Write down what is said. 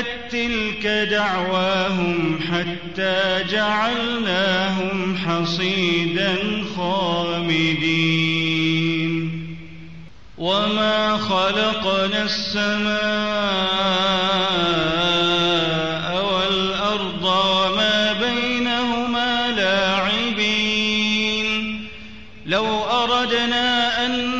زالت تلك دعواهم حتى جعلناهم حصيدا خامدين. وما خلقنا السماء والأرض وما بينهما لاعبين. لو أردنا أن